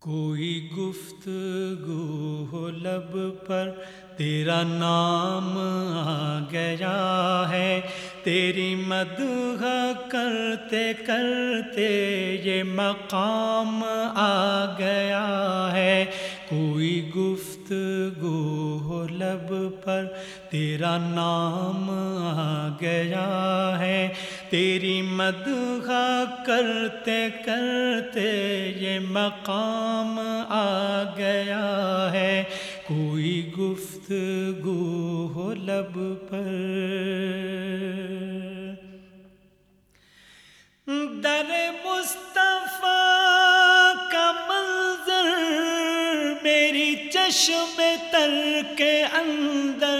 کوئی گفتگو ہو لب پر، تیرا نام آ گیا ہے۔ تیری مدح کرتے کرتے یہ مقام آ گیا ہے۔ کوئی گفتگو ہو لب پر تیرا نام آ گیا ہے تیری مدح کرتے کرتے یہ مقام آ گیا ہے کوئی گفتگو ہو لب پر در مصطفیٰ چشم تر کے اندر۔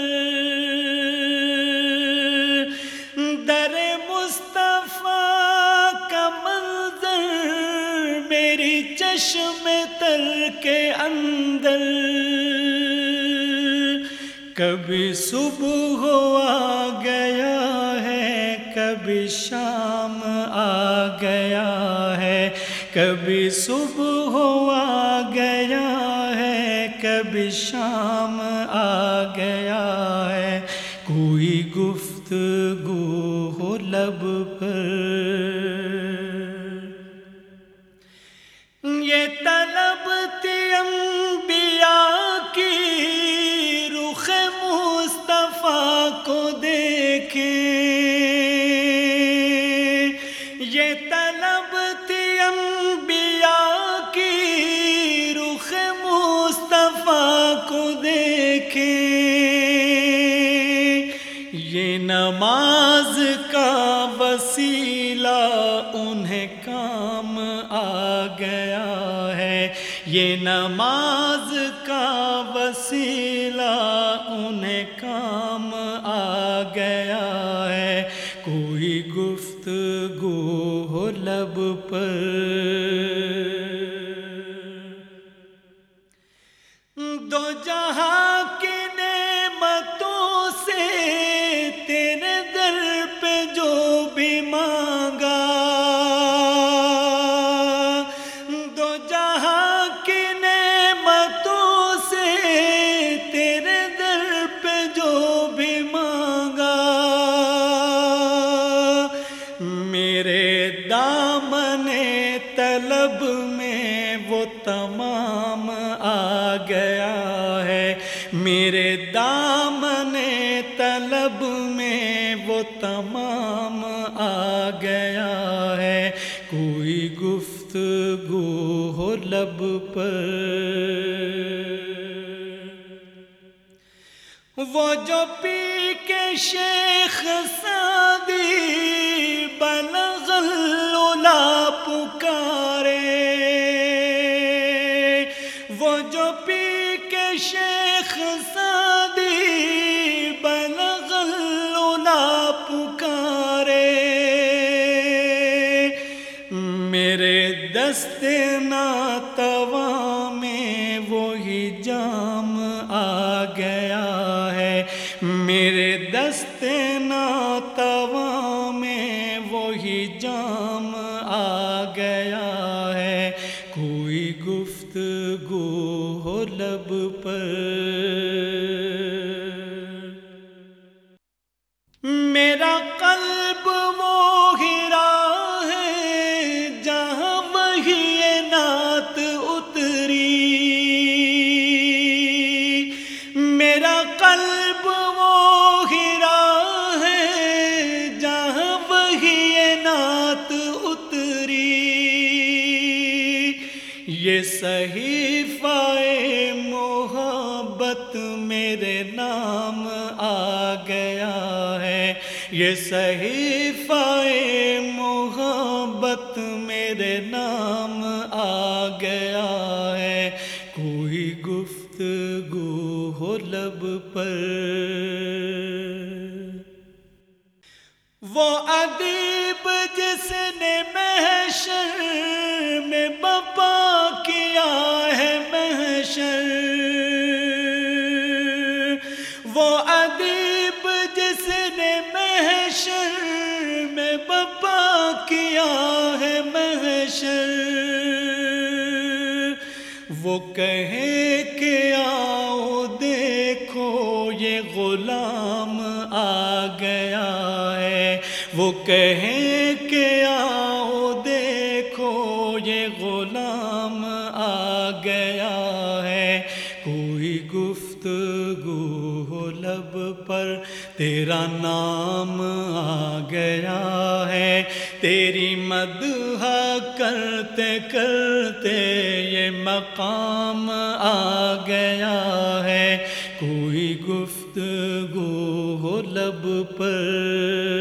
در مصطفیٰ کا منظر میری چشم تر کے اندر۔ کبھی صبح آ گیا ہے، کبھی شام آ گیا ہے۔ کبھی صبح آ شام آ گیا۔ نماز کا وسیلہ انہیں کام آ گیا ہے۔ یہ نماز کا وسیلہ انہیں کام آ گیا ہے۔ کوئی گفتگو ہو لب پر۔ طلب میں وہ تمام آ گیا ہے، میرے دامن طلب میں وہ تمام آ گیا ہے۔ کوئی گفتگو ہو لب پر۔ وہ جو پی کے شیخ سادی بلغ اللا پکارے جو پی کے شیخ سادی بلغ اللا پکارے۔ میرے دست ناتوا میں وہی جام آ گیا ہے۔ میرے دست ناتوا میں وہی جام یہ صحیفہ محبت میرے نام آ گیا ہے۔ یہ صحیفہ محبت میرے نام آ گیا ہے۔ کوئی گفتگو ہو لب پر۔ وہ ادیب جس نے محشر میں بپا ہے محشر۔ وہ کہے کہ آؤ دیکھو، یہ غلام آ گیا ہے۔ وہ کہے کہ آؤ دیکھو، یہ غلام آ گیا ہے۔ کوئی گفتگو لب پر تیرا نام آ گیا ہے تیری مدح کرتے کرتے یہ مقام آ گیا ہے۔ کوئی گفتگو ہو لب پر